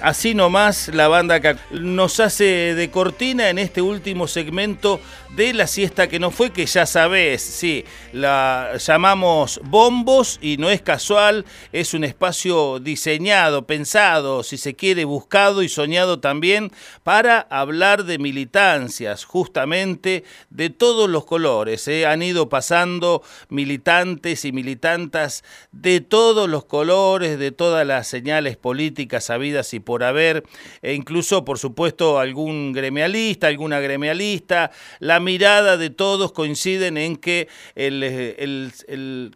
Así nomás la banda que nos hace de cortina en este último segmento de la siesta que no fue, que ya sabes, sí, la llamamos bombos y no es casual, es un espacio diseñado, pensado, si se quiere, buscado y soñado también para hablar de militancias, justamente de todos los colores. ¿eh? Han ido pasando militantes y militantas de todos los colores, de todas las señales políticas habidas y por haber, e incluso, por supuesto, algún gremialista, alguna gremialista, la mirada de todos coinciden en que el,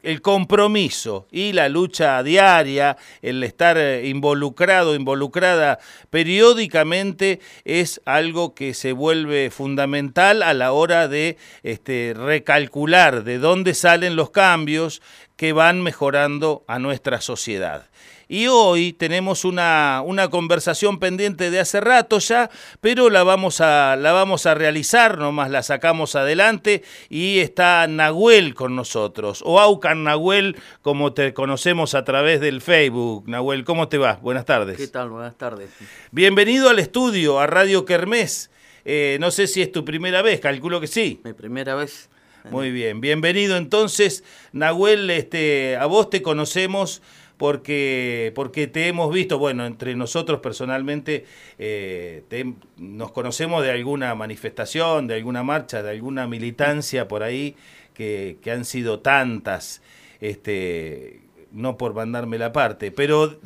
el compromiso y la lucha diaria, el estar involucrado, involucrada periódicamente, es algo que se vuelve fundamental a la hora de este, recalcular de dónde salen los cambios que van mejorando a nuestra sociedad. Y hoy tenemos una, una, conversación pendiente de hace rato ya, pero la vamos, a, la vamos a realizar, nomás la sacamos adelante y está Nahuel con nosotros, o Aucan Nahuel, como te conocemos a través del Facebook. Nahuel, ¿cómo te va? Buenas tardes. ¿Qué tal? Buenas tardes. Bienvenido al estudio, a Radio Kermés. Eh, no sé si es tu primera vez, calculo que sí. Mi primera vez. Muy bien, bienvenido entonces, Nahuel, este, a vos te conocemos porque, porque te hemos visto, bueno, entre nosotros personalmente eh, nos conocemos de alguna manifestación, de alguna marcha, de alguna militancia por ahí, que, han sido tantas, este, no por mandarme la parte, pero...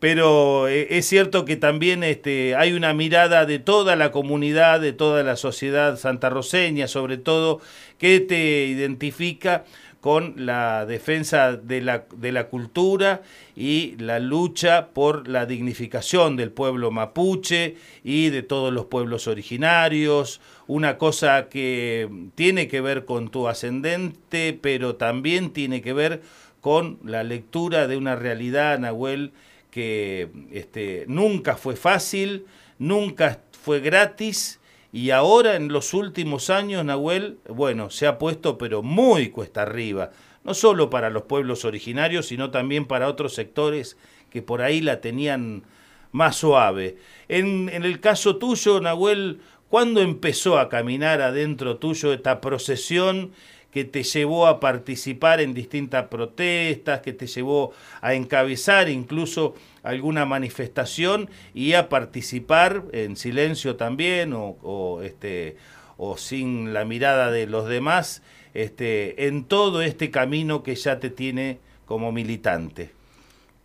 pero eh, es cierto que también este, hay una mirada de toda la comunidad, de toda la sociedad santarroseña, sobre todo, que te identifica con la defensa de la, de la cultura y la lucha por la dignificación del pueblo mapuche y de todos los pueblos originarios, una cosa que tiene que ver con tu ascendente, pero también tiene que ver con la lectura de una realidad, Nahuel, que este, nunca fue fácil, nunca fue gratis y ahora en los últimos años, Nahuel, bueno, se ha puesto pero muy cuesta arriba, no solo para los pueblos originarios, sino también para otros sectores que por ahí la tenían más suave. En, en el caso tuyo, Nahuel, ¿cuándo empezó a caminar adentro tuyo esta procesión que te llevó a participar en distintas protestas, que te llevó a encabezar incluso alguna manifestación y a participar en silencio también o, este, o sin la mirada de los demás este, en todo este camino que ya te tiene como militante.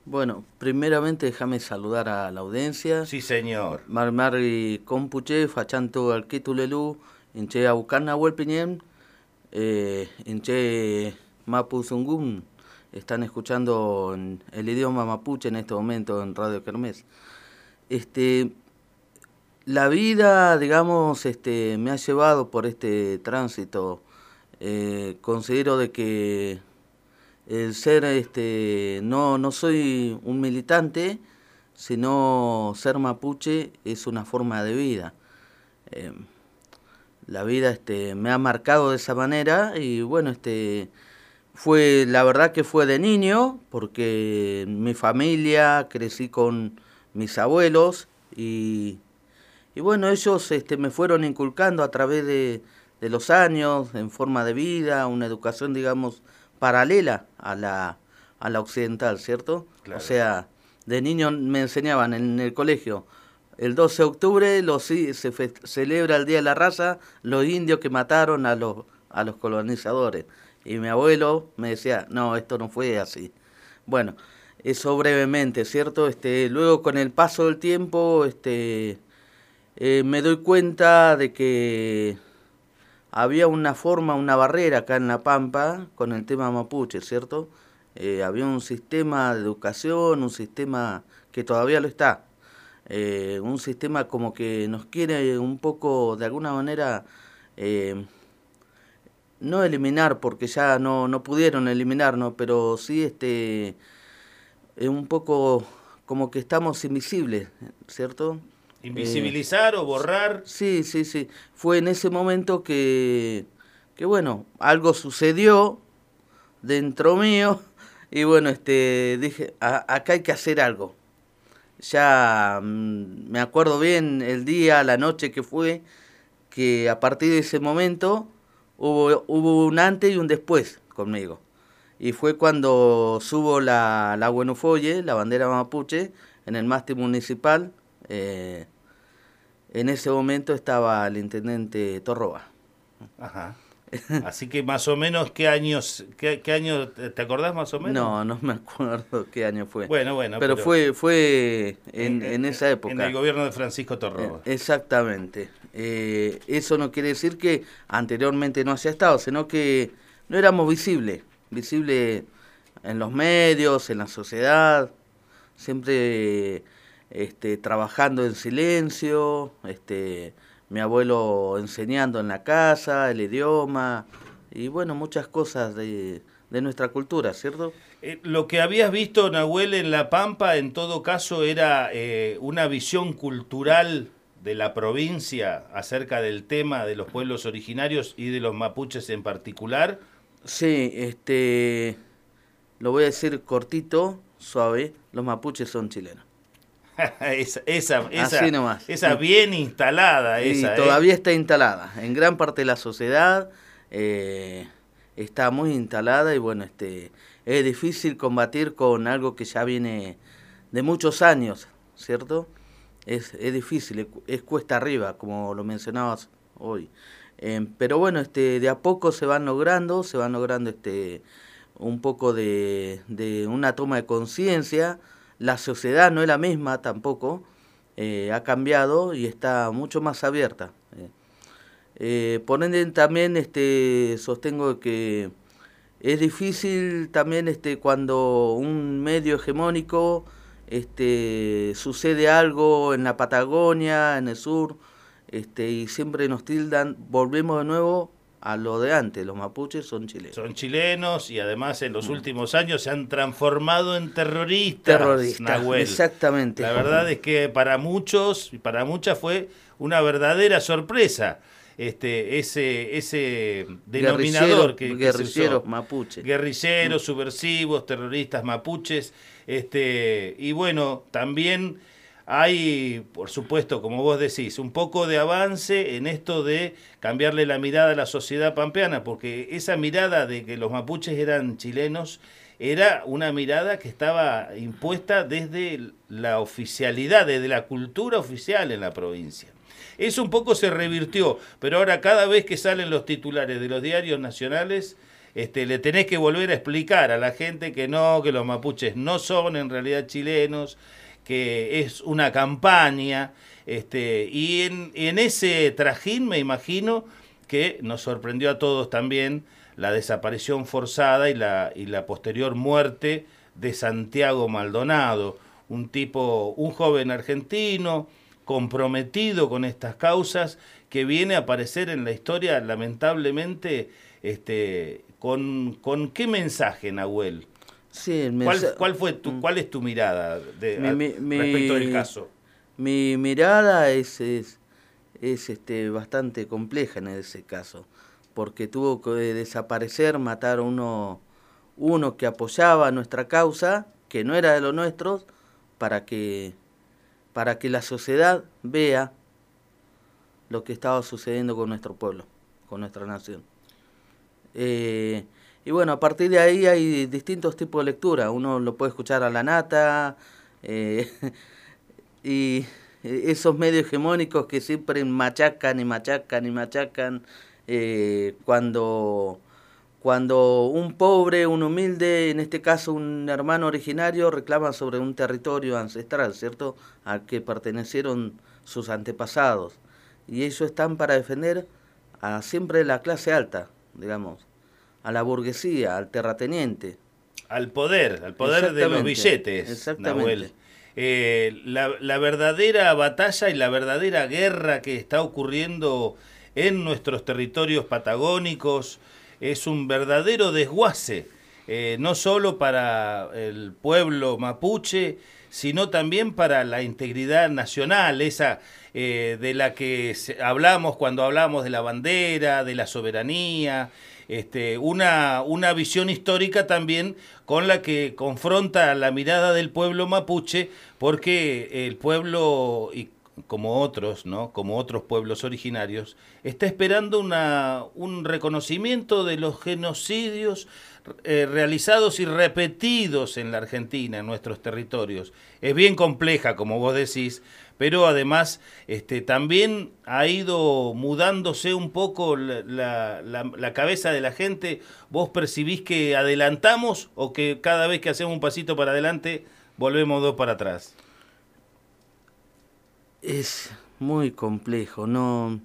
Bueno, primeramente déjame saludar a la audiencia. Sí, señor. Marmari Compuche, Fachanto Alquitulelu, Inche Abucana Huelpiñem, eh, Inche Mapuzungum, están escuchando el idioma mapuche en este momento en Radio Kermés. Este, la vida, digamos, este, me ha llevado por este tránsito. Eh, considero de que el ser, este, no, no soy un militante, sino ser mapuche es una forma de vida. Eh, la vida este, me ha marcado de esa manera y bueno, este, fue, la verdad que fue de niño, porque mi familia crecí con mis abuelos y, y bueno, ellos este, me fueron inculcando a través de, de los años, en forma de vida, una educación, digamos, paralela a la, a la occidental, ¿cierto? O sea, de niño me enseñaban en el colegio, el 12 de octubre los, se celebra el Día de la Raza, los indios que mataron a los, a los colonizadores. Y mi abuelo me decía, no, esto no fue así. Bueno, eso brevemente, ¿cierto? Este, luego con el paso del tiempo, este, eh, me doy cuenta de que había una forma, una barrera acá en La Pampa con el tema mapuche, ¿cierto? Eh, había un sistema de educación, un sistema que todavía lo está, eh, un sistema como que nos quiere un poco, de alguna manera, no eliminar porque ya no, no pudieron eliminarnos, pero sí este es un poco como que estamos invisibles, ¿cierto? Invisibilizar o borrar. Sí, sí, sí. Fue en ese momento que, que bueno, algo sucedió dentro mío y bueno, este dije, acá hay que hacer algo. Ya mm, me acuerdo bien el día, la noche que fue, que a partir de ese momento hubo, hubo un antes y un después conmigo. Y fue cuando subo la, la Buenofolle, la bandera mapuche, en el mástil municipal. Eh, en ese momento estaba el intendente Torroba. Ajá. Así que más o menos, ¿qué años, qué, qué año, te acordás más o menos? No, no me acuerdo qué año fue. Bueno, bueno. Pero, fue, fue en, en, esa época. En el gobierno de Francisco Torroba. Eh, exactamente. Eh, eso no quiere decir que anteriormente no haya estado, sino que no éramos visibles, visibles en los medios, en la sociedad, siempre este, trabajando en silencio, este, mi abuelo enseñando en la casa, el idioma y bueno, muchas cosas de, de nuestra cultura, ¿cierto? Eh, lo que habías visto, Nahuel, en La Pampa, en todo caso, era eh, una visión cultural de la provincia acerca del tema de los pueblos originarios y de los mapuches en particular. Sí, este, lo voy a decir cortito, suave, los mapuches son chilenos. esa, esa, esa, esa bien instalada. Esa, ¿eh? todavía está instalada. En gran parte de la sociedad eh, está muy instalada y bueno, este, es difícil combatir con algo que ya viene de muchos años, ¿cierto? Es, es difícil, es, cuesta arriba, como lo mencionabas hoy. Eh, pero bueno, este, de a poco se van logrando, se van logrando este, un poco de, de una toma de conciencia la sociedad no es la misma tampoco, eh, ha cambiado y está mucho más abierta. Eh. eh, por ende también este, sostengo que es difícil también este, cuando un medio hegemónico este, sucede algo en la Patagonia, en el sur, este, y siempre nos tildan, volvemos de nuevo a lo de antes, los mapuches son chilenos. Son chilenos y además en los mm. últimos años se han transformado en terroristas. Terroristas, exactamente. La verdad es que para muchos y para muchas fue una verdadera sorpresa este ese ese denominador que, guerrilleros mapuches guerrilleros subversivos terroristas mapuches este y bueno también hay, por supuesto, como vos decís, un poco de avance en esto de cambiarle la mirada a la sociedad pampeana, porque esa mirada de que los mapuches eran chilenos era una mirada que estaba impuesta desde la oficialidad, desde la cultura oficial en la provincia. Eso un poco se revirtió, pero ahora cada vez que salen los titulares de los diarios nacionales, este, le tenés que volver a explicar a la gente que no, que los mapuches no son en realidad chilenos, que es una campaña, este, y en, en ese trajín me imagino que nos sorprendió a todos también la desaparición forzada y la, y la posterior muerte de Santiago Maldonado, un tipo, un joven argentino comprometido con estas causas que viene a aparecer en la historia lamentablemente este, con, con qué mensaje, Nahuel. Sí, ¿Cuál, ¿Cuál, fue tu, mm. ¿Cuál es tu mirada de, respecto del caso? Mi mirada es, es, es, este, bastante compleja en ese caso, porque tuvo que desaparecer, matar a uno, uno que apoyaba nuestra causa, que no era de los nuestros, para que, para que la sociedad vea lo que estaba sucediendo con nuestro pueblo, con nuestra nación. Eh, y bueno, a partir de ahí hay distintos tipos de lectura. Uno lo puede escuchar a la nata eh, y esos medios hegemónicos que siempre machacan y machacan y machacan eh, cuando, cuando un pobre, un humilde, en este caso un hermano originario, reclama sobre un territorio ancestral, ¿cierto? Al que pertenecieron sus antepasados. Y ellos están para defender a siempre la clase alta, digamos a la burguesía, al terrateniente. Al poder, al poder de los billetes. Exactamente. Eh, la, la verdadera batalla y la verdadera guerra que está ocurriendo en nuestros territorios patagónicos es un verdadero desguace eh, no solo para el pueblo mapuche, sino también para la integridad nacional, esa eh, de la que hablamos cuando hablamos de la bandera, de la soberanía, este, una, una visión histórica también con la que confronta la mirada del pueblo mapuche, porque el pueblo, y como otros, ¿no? como otros pueblos originarios, está esperando una, un reconocimiento de los genocidios eh, realizados y repetidos en la Argentina, en nuestros territorios. Es bien compleja, como vos decís, pero además este, también ha ido mudándose un poco la, la, cabeza de la gente. ¿Vos percibís que adelantamos o que cada vez que hacemos un pasito para adelante volvemos dos para atrás? Es muy complejo, no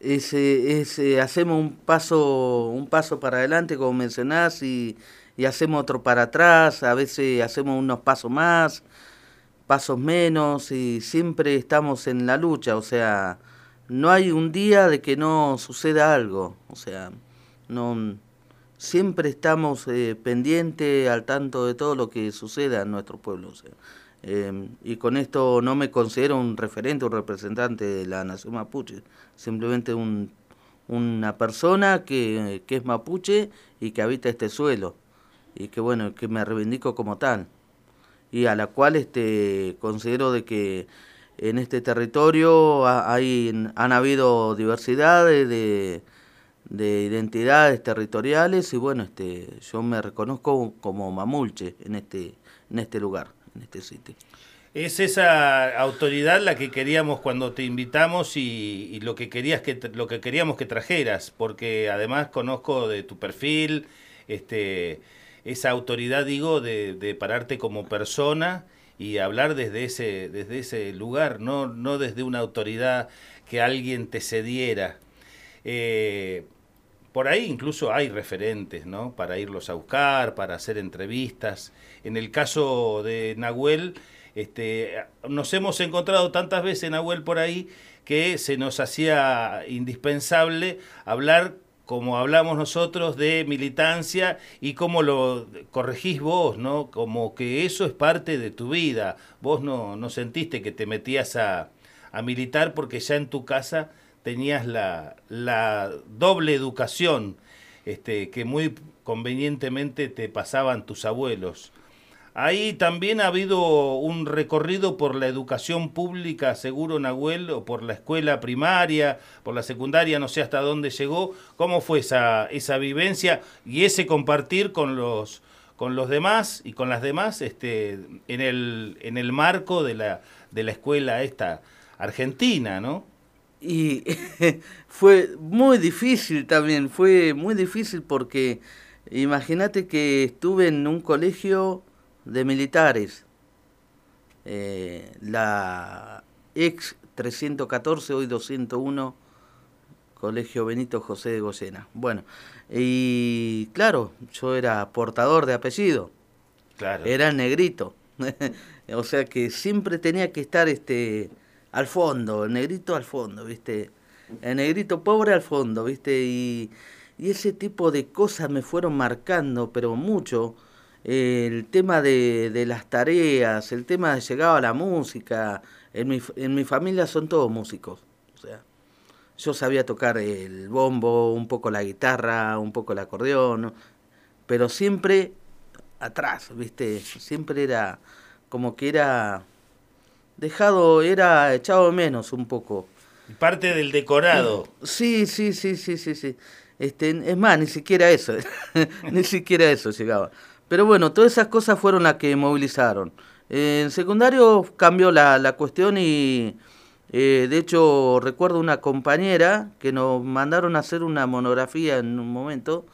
ese hacemos un paso un paso para adelante como mencionás y, y hacemos otro para atrás, a veces hacemos unos pasos más, pasos menos y siempre estamos en la lucha, o sea, no hay un día de que no suceda algo, o sea, no siempre estamos eh, pendientes al tanto de todo lo que suceda en nuestro pueblo, em, y con esto no me considero un referente, un representante de la nación mapuche, simplemente un, una persona que, que es mapuche y que habita este suelo, y que bueno, que me reivindico como tal y a la cual este, considero de que en este territorio hay, han habido diversidades de, de identidades territoriales y bueno, este, yo me reconozco como mamulche en este, en este lugar, en este sitio. Es esa autoridad la que queríamos cuando te invitamos y, lo que querías que lo que queríamos que trajeras, porque además conozco de tu perfil, este esa autoridad, digo, de, pararte como persona y hablar desde ese, desde ese lugar, no, no desde una autoridad que alguien te cediera. Eh, por ahí incluso hay referentes, ¿no? Para irlos a buscar, para hacer entrevistas. En el caso de Nahuel, este, nos hemos encontrado tantas veces, Nahuel, por ahí, que se nos hacía indispensable hablar como hablamos nosotros de militancia y cómo lo corregís vos, ¿no? Como que eso es parte de tu vida. Vos no, no sentiste que te metías a, a militar porque ya en tu casa tenías la, la doble educación este, que muy convenientemente te pasaban tus abuelos. Ahí también ha habido un recorrido por la educación pública, seguro Nahuel, o por la escuela primaria, por la secundaria, no sé hasta dónde llegó. ¿Cómo fue esa, esa vivencia y ese compartir con los, con los demás y con las demás este, en, el, en el marco de la, de la escuela esta argentina, ¿no? Y fue muy difícil también, fue muy difícil porque imagínate que estuve en un colegio de militares, eh, la ex 314, hoy 201, Colegio Benito José de Goyena. Bueno, y claro, yo era portador de apellido, claro. era negrito, o sea que siempre tenía que estar este al fondo, el negrito al fondo, ¿viste? El negrito pobre al fondo, ¿viste? Y, y ese tipo de cosas me fueron marcando, pero mucho, el tema de, de, las tareas, el tema de llegar a la música. En mi, en mi familia son todos músicos. O sea, yo sabía tocar el bombo, un poco la guitarra, un poco el acordeón, pero siempre atrás, ¿viste? Siempre era como que era dejado, era echado menos un poco. Parte del decorado. Sí, sí, sí, sí, sí, sí. Este, es más, ni siquiera eso, ni siquiera eso llegaba. Pero bueno, todas esas cosas fueron las que movilizaron. en secundario cambió la, la cuestión y eh, de hecho recuerdo una compañera que nos mandaron a hacer una monografía en un momento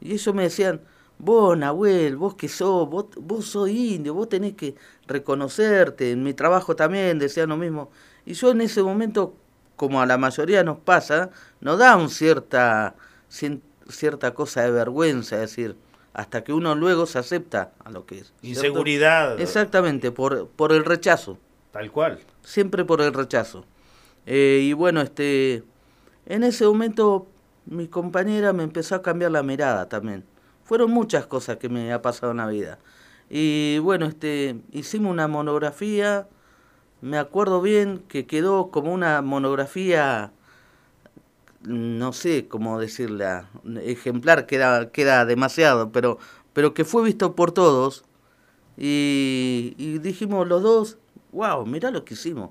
y ellos me decían, vos Nahuel, vos que sos, vos, vos sos indio, vos tenés que reconocerte, en mi trabajo también decían lo mismo. Y yo en ese momento, como a la mayoría nos pasa, nos da un cierta, cierta cosa de vergüenza, decir, hasta que uno luego se acepta a lo que es. Inseguridad. Exactamente, por, por el rechazo. Tal cual. Siempre por el rechazo. Eh, y bueno, este, en ese momento mi compañera me empezó a cambiar la mirada también. fueron muchas cosas que me ha pasado en la vida. Y bueno, este, hicimos una monografía, me acuerdo bien que quedó como una monografía, no sé cómo decirla, ejemplar queda, queda demasiado, pero, pero que fue visto por todos. Y, y dijimos los dos, wow, mirá lo que hicimos.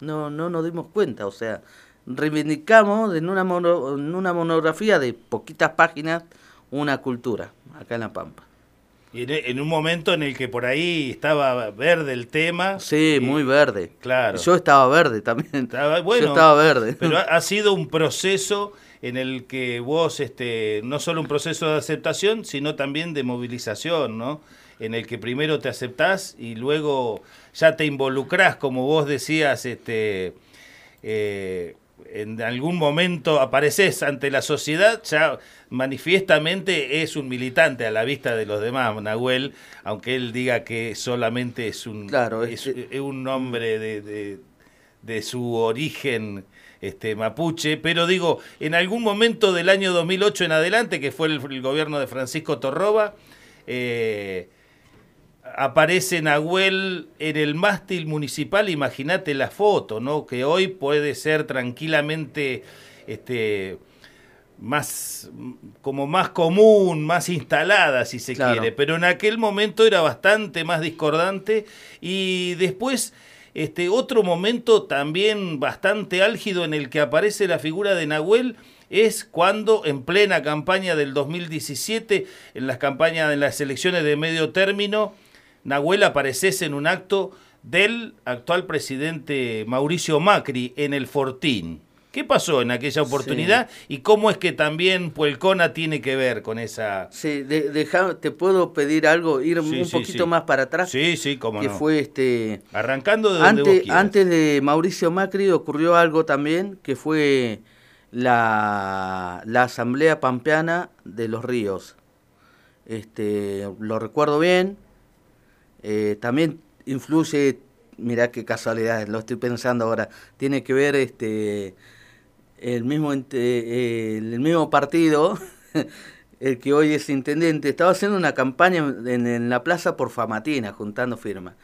No, no nos dimos cuenta, o sea, reivindicamos en una, en una monografía de poquitas páginas una cultura acá en La Pampa. Y en, un momento en el que por ahí estaba verde el tema. Sí, muy verde. Claro. Yo estaba verde también. bueno, Yo estaba verde. Pero ha, sido un proceso en el que vos, este, no solo un proceso de aceptación, sino también de movilización, ¿no? En el que primero te aceptás y luego ya te involucrás, como vos decías, este, eh, en algún momento apareces ante la sociedad, ya manifiestamente es un militante a la vista de los demás, Nahuel, aunque él diga que solamente es un, claro, es, un hombre de, de, su origen este, mapuche, pero digo, en algún momento del año 2008 en adelante, que fue el, gobierno de Francisco Torroba, eh, aparece Nahuel en el mástil municipal, imagínate la foto, ¿no? Que hoy puede ser tranquilamente este más como más común, más instalada si se quiere, pero en aquel momento era bastante más discordante y después este otro momento también bastante álgido en el que aparece la figura de Nahuel es cuando en plena campaña del 2017, en las campañas de las elecciones de medio término, Nahuel apareces en un acto del actual presidente Mauricio Macri en el Fortín. ¿Qué pasó en aquella oportunidad y cómo es que también Puelcona tiene que ver con esa... Sí, te puedo pedir algo, ir un poquito más para atrás. Sí, sí, cómo que fue este... Arrancando de donde antes, antes de Mauricio Macri ocurrió algo también, que fue la, la Asamblea Pampeana de los Ríos. Este, lo recuerdo bien, eh, también influye, mirá qué casualidad, lo estoy pensando ahora, tiene que ver este el mismo, eh, el mismo partido, el que hoy es intendente, estaba haciendo una campaña en, la plaza por Famatina, juntando firmas.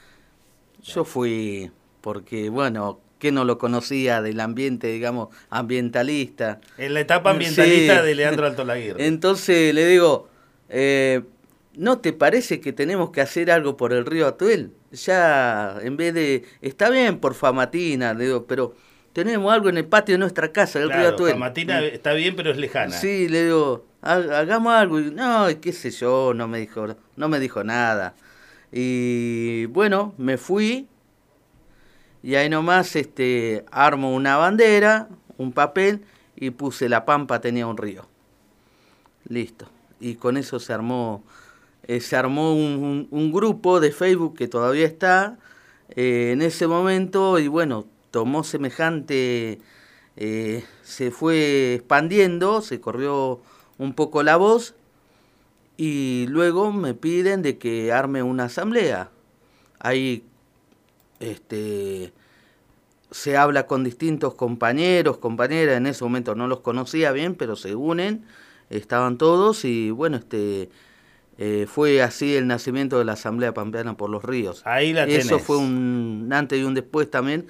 Yo fui porque, bueno, que no lo conocía del ambiente, digamos, ambientalista. En la etapa ambientalista de Leandro Alto Laguirre. Entonces le digo, eh, ¿no te parece que tenemos que hacer algo por el río Atuel? Ya, en vez de, está bien por Famatina, le digo, pero tenemos algo en el patio de nuestra casa, el río Atuel. Famatina está bien, pero es lejana. Sí, le digo, hagamos algo. no, qué sé yo, no me dijo, no me dijo nada. Y bueno, me fui y ahí nomás este, armo una bandera, un papel y puse la pampa tenía un río. Listo. Y con eso se armó eh, se armó un, grupo de Facebook que todavía está eh, en ese momento y bueno, tomó semejante, eh, se fue expandiendo, se corrió un poco la voz y luego me piden de que arme una asamblea. Ahí este, se habla con distintos compañeros, compañeras, en ese momento no los conocía bien, pero se unen, estaban todos y bueno, este eh, fue así el nacimiento de la Asamblea Pampeana por los Ríos. Ahí la Eso fue un antes y un después también.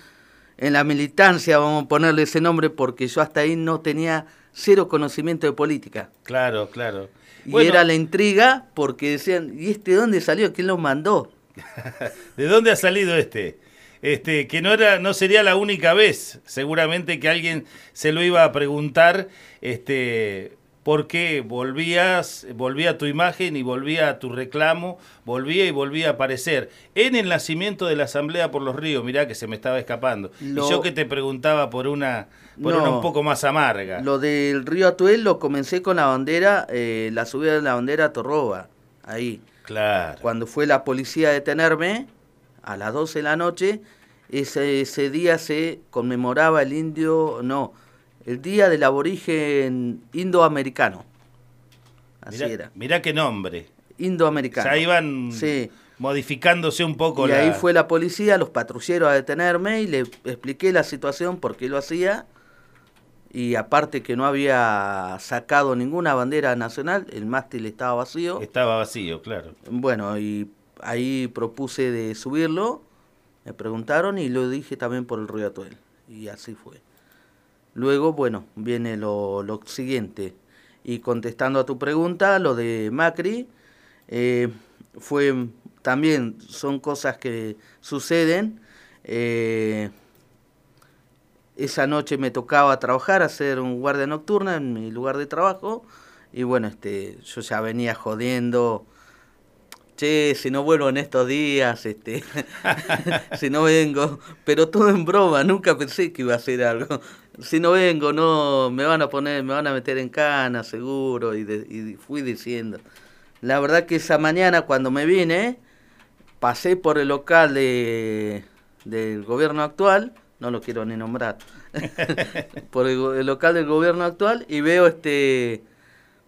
En la militancia, vamos a ponerle ese nombre, porque yo hasta ahí no tenía cero conocimiento de política. Claro, claro. Y era la intriga porque decían, ¿y este dónde salió? ¿Quién lo mandó? ¿De dónde ha salido este? Este, que no era, no sería la única vez, seguramente que alguien se lo iba a preguntar, este, porque volvías, volvía tu imagen y volvía tu reclamo, volvía y volvía a aparecer en el nacimiento de la Asamblea por los Ríos, mirá que se me estaba escapando. Y yo que te preguntaba por una, por una un poco más amarga. Lo del río Atuel lo comencé con la bandera, eh, la subida de la bandera a Torroba, ahí. Claro. Cuando fue la policía a detenerme, a las 12 de la noche, ese, ese día se conmemoraba el indio, no, el Día del Aborigen Indoamericano. Así era. Mirá qué nombre. Indoamericano. Ya iban modificándose un poco. Y ahí fue la policía, los patrulleros a detenerme y le expliqué la situación, por qué lo hacía. y aparte que no había sacado ninguna bandera nacional, el mástil estaba vacío. Estaba vacío, claro. Bueno, y ahí propuse de subirlo, me preguntaron y lo dije también por el Río Atuel, y así fue. Luego, bueno, viene lo, lo siguiente, y contestando a tu pregunta, lo de Macri, eh, fue también, son cosas que suceden. Eh, esa noche me tocaba trabajar, hacer un guardia nocturna en mi lugar de trabajo, y bueno, este, yo ya venía jodiendo, che, si no vuelvo en estos días, este, si no vengo, pero todo en broma, nunca pensé que iba a hacer algo si no vengo, no, me van a poner, me van a meter en cana, seguro, y, y fui diciendo. La verdad que esa mañana cuando me vine, pasé por el local de, del gobierno actual, no lo quiero ni nombrar, por el, local del gobierno actual y veo este,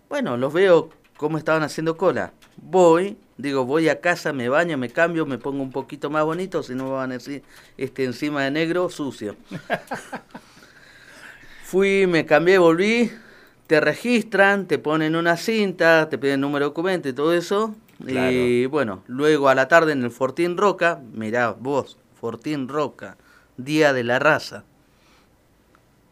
bueno, los veo cómo estaban haciendo cola. Voy, digo, voy a casa, me baño, me cambio, me pongo un poquito más bonito, si no me van a decir, este encima de negro, sucio. Fui, me cambié, volví, te registran, te ponen una cinta, te piden número de documento y todo eso. Y bueno, luego a la tarde en el Fortín Roca, mirá vos, Fortín Roca, Día de la Raza.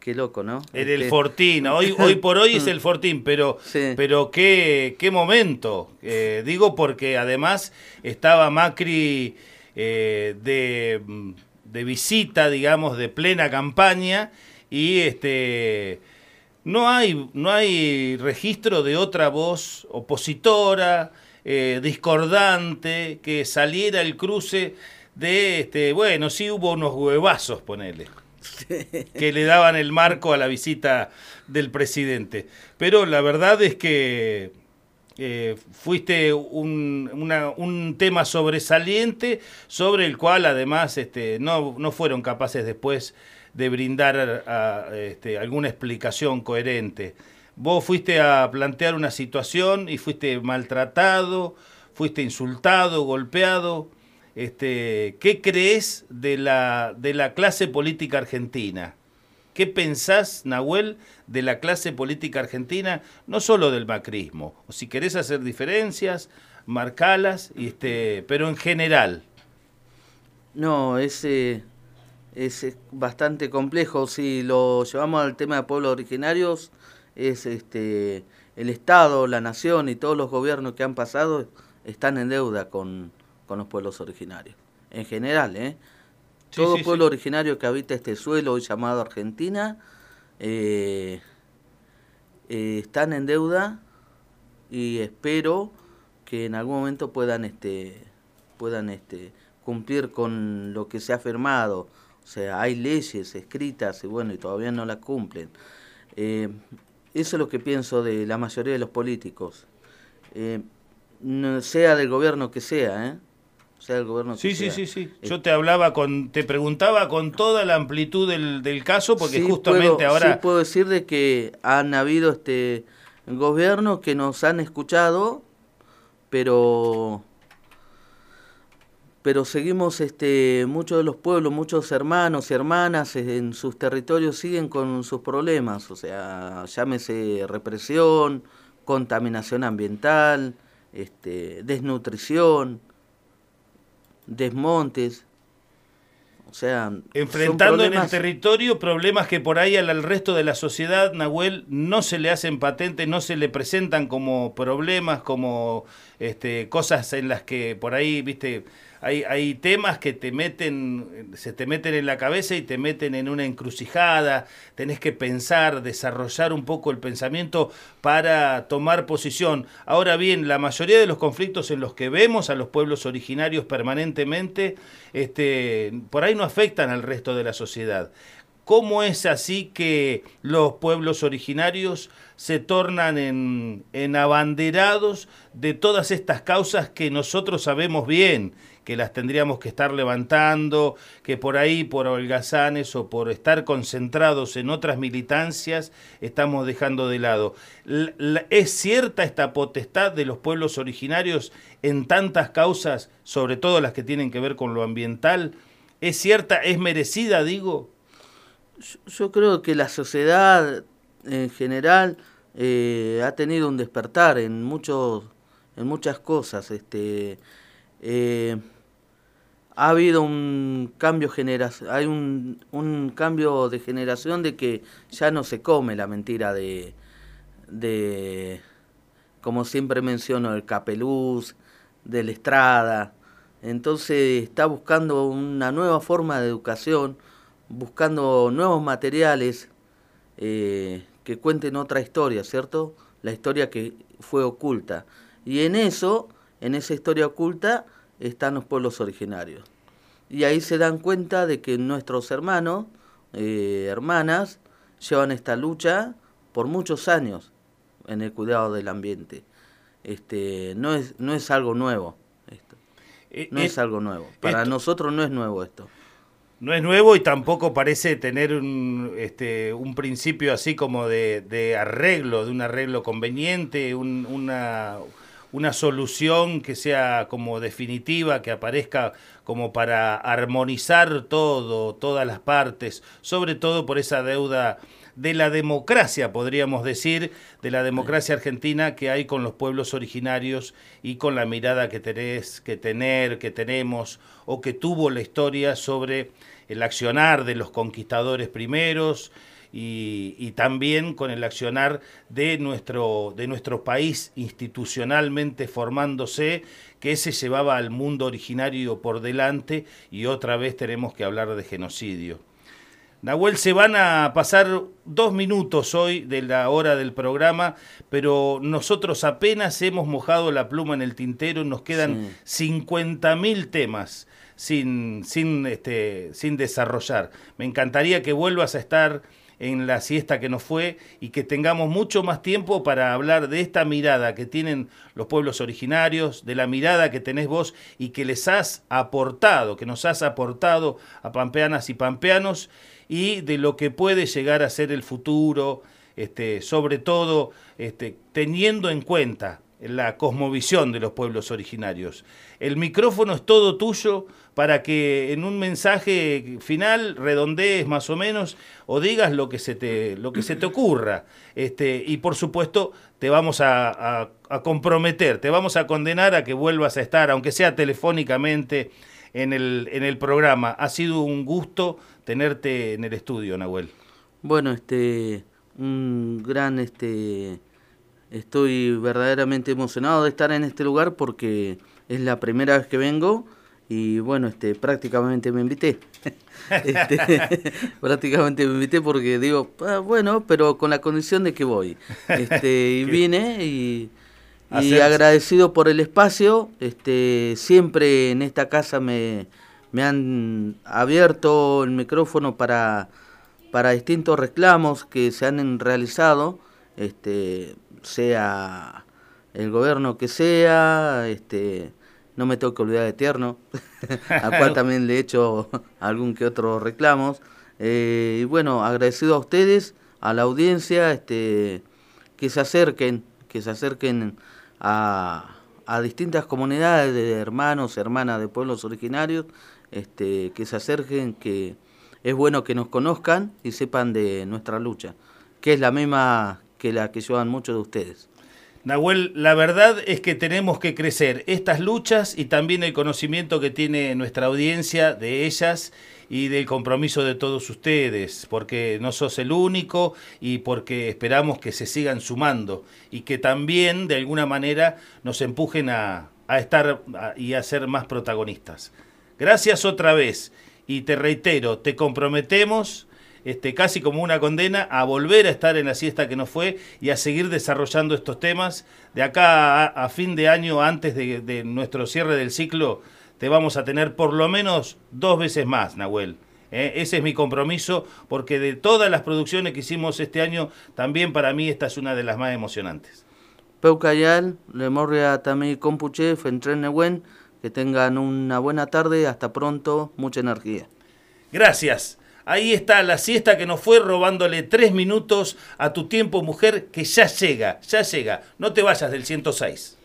Qué loco, ¿no? En el este Fortín, hoy, hoy por hoy es el Fortín, pero, pero qué, qué momento. Eh, digo porque además estaba Macri eh, de, de visita, digamos, de plena campaña y este no hay, no hay registro de otra voz opositora, eh, discordante, que saliera el cruce de, este, bueno, sí hubo unos huevazos, ponele, que le daban el marco a la visita del presidente. Pero la verdad es que eh, fuiste un, un, tema sobresaliente sobre el cual además este, no, no fueron capaces después de brindar este, alguna explicación coherente. Vos fuiste a plantear una situación y fuiste maltratado, fuiste insultado, golpeado. Este, ¿Qué crees de la, de la clase política argentina? ¿Qué pensás, Nahuel, de la clase política argentina, no solo del macrismo? O si querés hacer diferencias, marcalas, este, pero en general. No, ese es bastante complejo. Si lo llevamos al tema de pueblos originarios, es este el Estado, la nación y todos los gobiernos que han pasado están en deuda con, los pueblos originarios. En general, ¿eh? Todo pueblo originario que habita este suelo hoy llamado Argentina eh, eh, están en deuda y espero que en algún momento puedan este puedan este cumplir con lo que se ha firmado o sea, hay leyes escritas y bueno, y todavía no las cumplen. Eh, eso es lo que pienso de la mayoría de los políticos. Eh, sea del gobierno que sea, ¿eh? Sea del gobierno sí, que sí, Sí, sí, Yo te hablaba con, te preguntaba con toda la amplitud del, del caso, porque justamente ahora. Sí, puedo decir de que han habido este gobiernos que nos han escuchado, pero pero seguimos este muchos de los pueblos, muchos hermanos y hermanas en sus territorios siguen con sus problemas, o sea, llámese represión, contaminación ambiental, este, desnutrición, desmontes. O sea, enfrentando en el territorio problemas que por ahí al resto de la sociedad, Nahuel, no se le hacen patentes, no se le presentan como problemas, como este, cosas en las que por ahí, viste, hay, temas que te meten, se te meten en la cabeza y te meten en una encrucijada, tenés que pensar, desarrollar un poco el pensamiento para tomar posición. Ahora bien, la mayoría de los conflictos en los que vemos a los pueblos originarios permanentemente, este, por ahí no afectan al resto de la sociedad. ¿Cómo es así que los pueblos originarios se tornan en, en, abanderados de todas estas causas que nosotros sabemos bien que las tendríamos que estar levantando, que por ahí, por holgazanes o por estar concentrados en otras militancias, estamos dejando de lado. ¿Es cierta esta potestad de los pueblos originarios en tantas causas, sobre todo las que tienen que ver con lo ambiental? ¿Es cierta, es merecida, digo? Yo, creo que la sociedad en general eh, ha tenido un despertar en muchos en muchas cosas este eh, ha habido un cambio generación hay un, un cambio de generación de que ya no se come la mentira de de como siempre menciono el capeluz de la estrada entonces está buscando una nueva forma de educación buscando nuevos materiales eh, que cuenten otra historia, ¿cierto? La historia que fue oculta. Y en eso, en esa historia oculta, están los pueblos originarios. Y ahí se dan cuenta de que nuestros hermanos, eh, hermanas, llevan esta lucha por muchos años en el cuidado del ambiente. Este, no, es, no es algo nuevo esto. Eh, no es algo nuevo. Para nosotros no es nuevo esto no es nuevo y tampoco parece tener un, este, un principio así como de, arreglo, de un arreglo conveniente, una, una solución que sea como definitiva, que aparezca como para armonizar todo, todas las partes, sobre todo por esa deuda de la democracia, podríamos decir, de la democracia argentina que hay con los pueblos originarios y con la mirada que tenés que tener, que tenemos o que tuvo la historia sobre el accionar de los conquistadores primeros y, también con el accionar de nuestro, de nuestro país institucionalmente formándose, que se llevaba al mundo originario por delante y otra vez tenemos que hablar de genocidio. Nahuel, se van a pasar dos minutos hoy de la hora del programa, pero nosotros apenas hemos mojado la pluma en el tintero, nos quedan 50.000 temas sin, sin, este, sin desarrollar. Me encantaría que vuelvas a estar en la siesta que nos fue y que tengamos mucho más tiempo para hablar de esta mirada que tienen los pueblos originarios, de la mirada que tenés vos y que les has aportado, que nos has aportado a pampeanas y pampeanos y de lo que puede llegar a ser el futuro, este, sobre todo este, teniendo en cuenta la cosmovisión de los pueblos originarios. El micrófono es todo tuyo para que en un mensaje final redondees más o menos o digas lo que se te, lo que se te ocurra. Este, y por supuesto te vamos a comprometer, te vamos a condenar a que vuelvas a estar, aunque sea telefónicamente, en el, en el programa. Ha sido un gusto tenerte en el estudio, Nahuel. Bueno, este, un gran, este, estoy verdaderamente emocionado de estar en este lugar porque es la primera vez que vengo y bueno, este, prácticamente me invité. este, prácticamente me invité porque digo, ah, bueno, pero con la condición de que voy. Este, y vine y y agradecido por el espacio, este, siempre en esta casa me, me han abierto el micrófono para, para distintos reclamos que se han realizado, este, sea el gobierno que sea, este, no me tengo que olvidar de Tierno, al cual también le he hecho algún que otro reclamos. Eh, y bueno, agradecido a ustedes, a la audiencia, este, que se acerquen, que se acerquen a, a distintas comunidades de hermanos, hermanas de pueblos originarios, este, que se acerquen, que es bueno que nos conozcan y sepan de nuestra lucha, que es la misma que la que llevan muchos de ustedes. Nahuel, la verdad es que tenemos que crecer estas luchas y también el conocimiento que tiene nuestra audiencia de ellas y del compromiso de todos ustedes, porque no sos el único y porque esperamos que se sigan sumando y que también de alguna manera nos empujen a, estar y a ser más protagonistas. Gracias otra vez y te reitero, te comprometemos este, casi como una condena a volver a estar en la siesta que nos fue y a seguir desarrollando estos temas. De acá a, fin de año, antes de, de, nuestro cierre del ciclo, te vamos a tener por lo menos dos veces más, Nahuel. ¿eh? Ese es mi compromiso, porque de todas las producciones que hicimos este año, también para mí esta es una de las más emocionantes. Peucayal, Lemorria también Compuche, Fentrenehuen, que tengan una buena tarde, hasta pronto, mucha energía. Gracias. Ahí está la siesta que nos fue robándole tres minutos a tu tiempo, mujer, que ya llega, ya llega. No te vayas del 106.